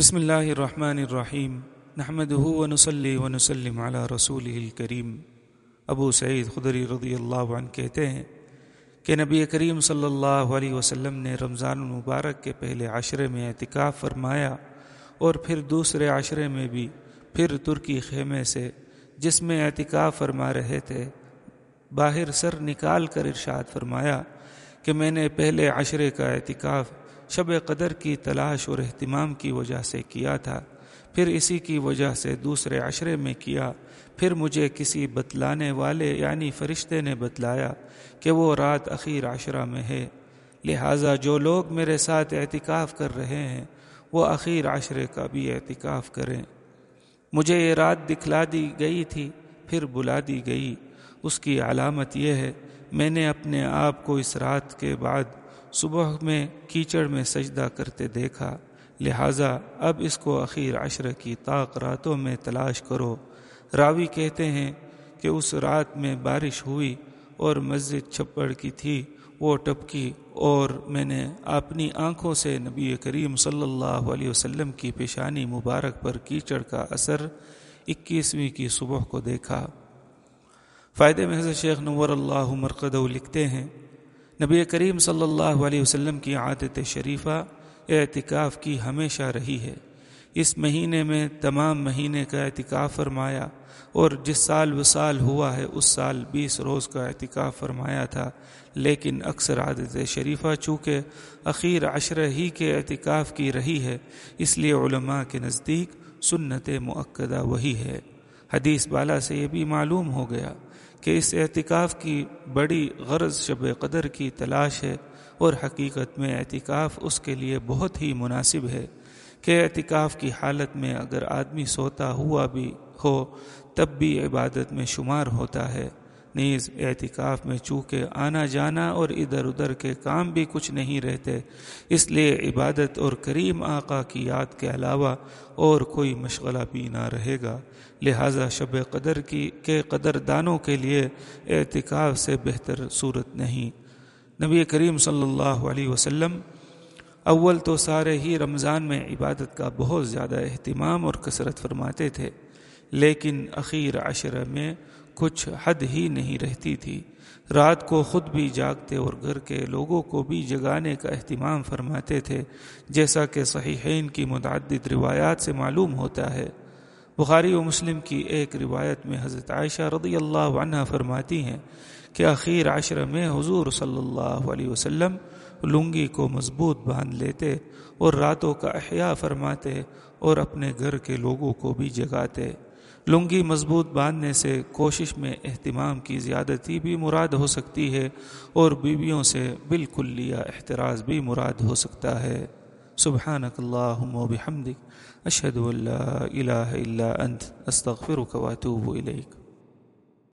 بسم اللہ الرحمن الرحیم۔ نحمد ونسلی ونسلم علی رسول الکریم۔ ابو سعید خدری رضی اللہ عنہ کہتے ہیں کہ نبی کریم صلی اللہ علیہ وسلم نے رمضان المبارک کے پہلے عشرے میں اعتکاف فرمایا اور پھر دوسرے عشرے میں بھی پھر ترکی خیمے سے جس میں اعتکاف فرما رہے تھے، باہر سر نکال کر ارشاد فرمایا کہ میں نے پہلے عشرے کا اعتکاف شب قدر کی تلاش اور اہتمام کی وجہ سے کیا تھا، پھر اسی کی وجہ سے دوسرے عشرے میں کیا، پھر مجھے کسی بتلانے والے یعنی فرشتے نے بتلایا کہ وہ رات اخیر عشرہ میں ہے۔ لہٰذا جو لوگ میرے ساتھ اعتکاف کر رہے ہیں، وہ اخیر عشرے کا بھی اعتکاف کریں۔ مجھے یہ رات دکھلا دی گئی تھی، پھر بلا دی گئی۔ اس کی علامت یہ ہے، میں نے اپنے آپ کو اس رات کے بعد صبح میں کیچڑ میں سجدہ کرتے دیکھا، لہٰذا اب اس کو اخیر عشر کی طاق راتوں میں تلاش کرو۔ راوی کہتے ہیں کہ اس رات میں بارش ہوئی اور مسجد چھپڑ کی تھی، وہ ٹپکی اور میں نے اپنی آنکھوں سے نبی کریم صلی اللہ علیہ وسلم کی پیشانی مبارک پر کیچڑ کا اثر اکیسویں کی صبح کو دیکھا۔ فائدے میں حضرت شیخ نور اللہ مرکد لکھتے ہیں نبی کریم صلی اللہ علیہ وسلم کی عادت شریفہ اعتکاف کی ہمیشہ رہی ہے۔ اس مہینے میں تمام مہینے کا اعتکاف فرمایا اور جس سال وصال ہوا ہے، اس سال بیس روز کا اعتکاف فرمایا تھا۔ لیکن اکثر عادت شریفہ چونکہ اخیر عشرہ ہی کے اعتکاف کی رہی ہے، اس لیے علماء کے نزدیک سنت معقدہ وہی ہے۔ حدیث بالا سے یہ بھی معلوم ہو گیا کہ اس اعتکاف کی بڑی غرض شب قدر کی تلاش ہے اور حقیقت میں اعتکاف اس کے لیے بہت ہی مناسب ہے کہ اعتکاف کی حالت میں اگر آدمی سوتا ہوا بھی ہو تب بھی عبادت میں شمار ہوتا ہے۔ نیز اعتکاف میں چونکہ آنا جانا اور ادھر ادھر کے کام بھی کچھ نہیں رہتے، اس لیے عبادت اور کریم آقا کی یاد کے علاوہ اور کوئی مشغلہ بھی نہ رہے گا۔ لہذا شب قدر کی کے قدر دانوں کے لیے اعتکاف سے بہتر صورت نہیں۔ نبی کریم صلی اللہ علیہ وسلم اول تو سارے ہی رمضان میں عبادت کا بہت زیادہ اہتمام اور کثرت فرماتے تھے، لیکن اخیر عشرہ میں کچھ حد ہی نہیں رہتی تھی۔ رات کو خود بھی جاگتے اور گھر کے لوگوں کو بھی جگانے کا اہتمام فرماتے تھے، جیسا کہ صحیحین کی متعدد روایات سے معلوم ہوتا ہے۔ بخاری و مسلم کی ایک روایت میں حضرت عائشہ رضی اللہ عنہ فرماتی ہیں کہ اخیر عشر میں حضور صلی اللہ علیہ وسلم لنگی کو مضبوط باندھ لیتے اور راتوں کا احیاء فرماتے اور اپنے گھر کے لوگوں کو بھی جگاتے۔ لنگی مضبوط باندھنے سے کوشش میں اہتمام کی زیادتی بھی مراد ہو سکتی ہے اور بیویوں سے بالکل لیا احتراز بھی مراد ہو سکتا ہے۔ سبحانک اللہم و بحمدک اشہد اللہ الہ الا انت، استغفرک واتوب الیک۔